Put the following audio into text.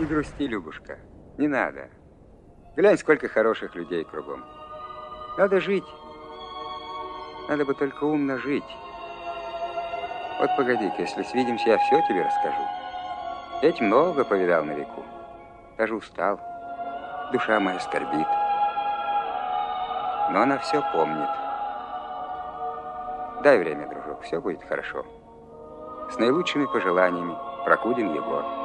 Не грусти, Любушка, не надо. Глянь, сколько хороших людей кругом. Надо жить. Надо бы только умно жить. Вот погоди-ка, если свидимся, я все тебе расскажу. Ведь много повидал на веку. Даже устал. Душа моя скорбит. Но она все помнит. Дай время, дружок, все будет хорошо. С наилучшими пожеланиями, Прокудин Егор.